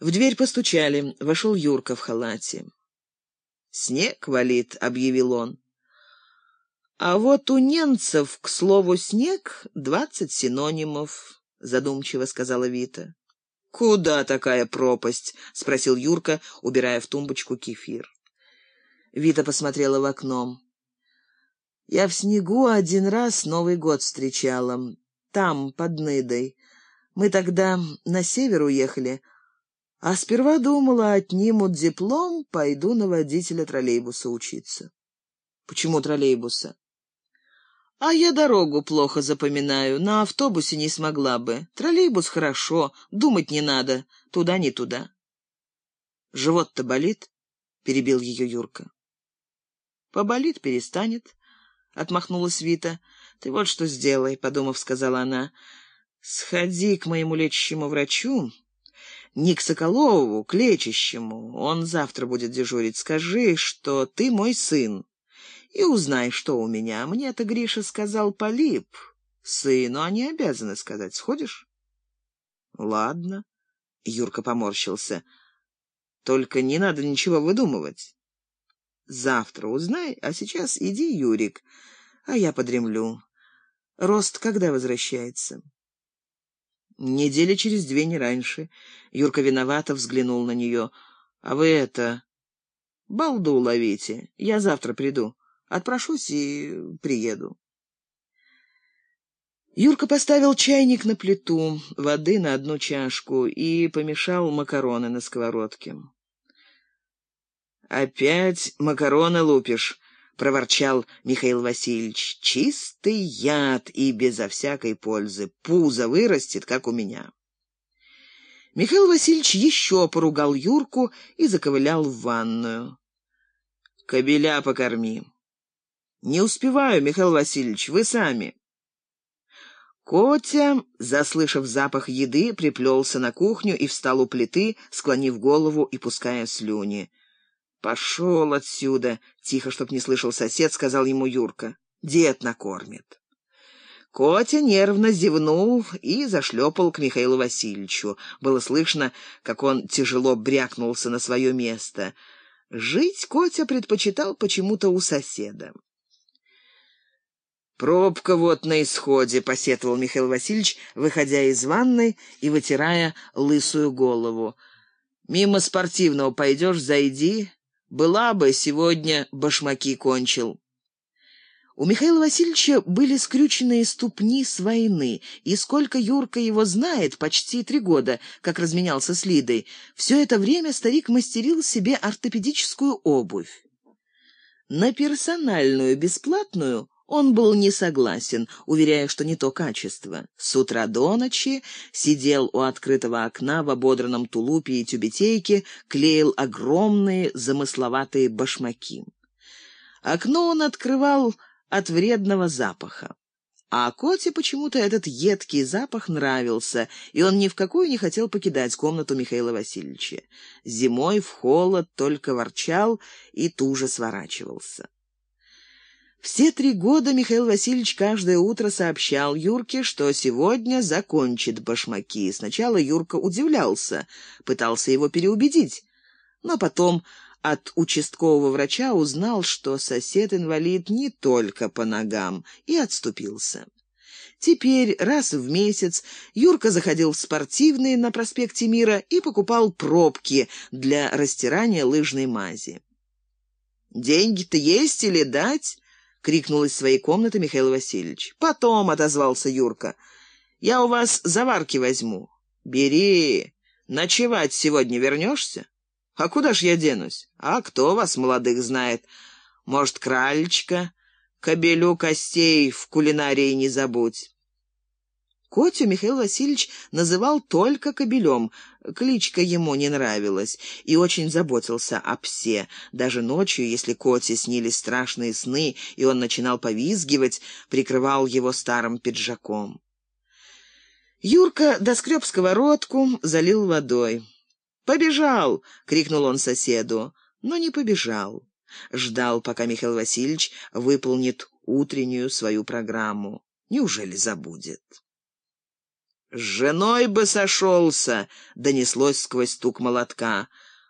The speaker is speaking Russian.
В дверь постучали. Вошел Юрка в халате. «Снег валит», — объявил он. «А вот у немцев, к слову, снег — двадцать синонимов», — задумчиво сказала Вита. «Куда такая пропасть?» — спросил Юрка, убирая в тумбочку кефир. Вита посмотрела в окно. «Я в снегу один раз Новый год встречала. Там, под Ныдой. Мы тогда на север уехали, а сперва думала, отнимут диплом, пойду на водителя троллейбуса учиться. Почему троллейбуса? А я дорогу плохо запоминаю, на автобусе не смогла бы. Троллейбус хорошо, думать не надо, туда не туда. Живот-то болит? перебил ее Юрка. Поболит, перестанет, отмахнулась Вита. Ты вот что сделай, подумав, сказала она. Сходи к моему лечащему врачу, не к Соколову, к лечащему. Он завтра будет дежурить. Скажи, что ты мой сын. И узнай, что у меня. Мне-то Гриша сказал полип. Сыну они обязаны сказать. Сходишь? Ладно. Юрка поморщился. Только не надо ничего выдумывать. Завтра узнай, а сейчас иди, Юрик, а я подремлю. Рост когда возвращается? Недели через две, не раньше. Юрка виновато взглянул на нее. А вы это... Балду ловите. Я завтра приду. Отпрошусь и приеду. Юрка поставил чайник на плиту, воды на одну чашку и помешал макароны на сковородке. «Опять макароны лупишь?» Проворчал Михаил Васильевич. Чистый яд и безо всякой пользы. Пузо вырастет, как у меня. Михаил Васильевич еще поругал Юрку и заковылял в ванную. Кобеля покорми. Не успеваю, Михаил Васильевич, вы сами. Котя, заслышав запах еды, приплелся на кухню и встал у плиты, склонив голову и пуская слюни. «Пошел отсюда!» — тихо, чтоб не слышал сосед, сказал ему Юрка. «Дед накормит». Котя нервно зевнул и зашлепал к Михаилу Васильевичу. Было слышно, как он тяжело брякнулся на свое место. Жить Котя предпочитал почему-то у соседа. «Пробка вот на исходе», — посетовал Михаил Васильевич, выходя из ванной и вытирая лысую голову. «Мимо спортивного пойдешь, зайди, была бы, сегодня башмаки кончил. У Михаила Васильевича были скрюченные ступни с войны, и сколько Юрка его знает, почти три года, как разменялся с Лидой, все это время старик мастерил себе ортопедическую обувь. На персональную, бесплатную он был не согласен, уверяя, что не то качество. С утра до ночи сидел у открытого окна в ободранном тулупе и тюбетейке, клеил огромные замысловатые башмаки. Окно он открывал от вредного запаха. А Коте почему-то этот едкий запах нравился, и он ни в какую не хотел покидать комнату Михаила Васильевича. Зимой в холод только ворчал и туже сворачивался. Все три года Михаил Васильевич каждое утро сообщал Юрке, что сегодня закончит башмаки. Сначала Юрка удивлялся, пытался его переубедить, но потом от участкового врача узнал, что сосед-инвалид не только по ногам, и отступился. Теперь раз в месяц Юрка заходил в спортивные на проспекте Мира и покупал пробки для растирания лыжной мази. «Деньги-то есть или дать?» — крикнул из своей комнаты Михаил Васильевич. «Потом», — отозвался Юрка, — «я у вас заварки возьму». «Бери. Ночевать сегодня вернешься?» «А куда ж я денусь? А кто вас, молодых, знает? Может, кральчика? Кобелю костей в кулинарии не забудь». Котю Михаил Васильевич называл только кобелем, кличка ему не нравилась, и очень заботился о псе. Даже ночью, если Коте снились страшные сны, и он начинал повизгивать, прикрывал его старым пиджаком. Юрка доскреб сковородку, залил водой. «Побежал!» — крикнул он соседу, но не побежал. Ждал, пока Михаил Васильевич выполнит утреннюю свою программу. Неужели забудет? «С женой бы сошелся!» — донеслось сквозь стук молотка.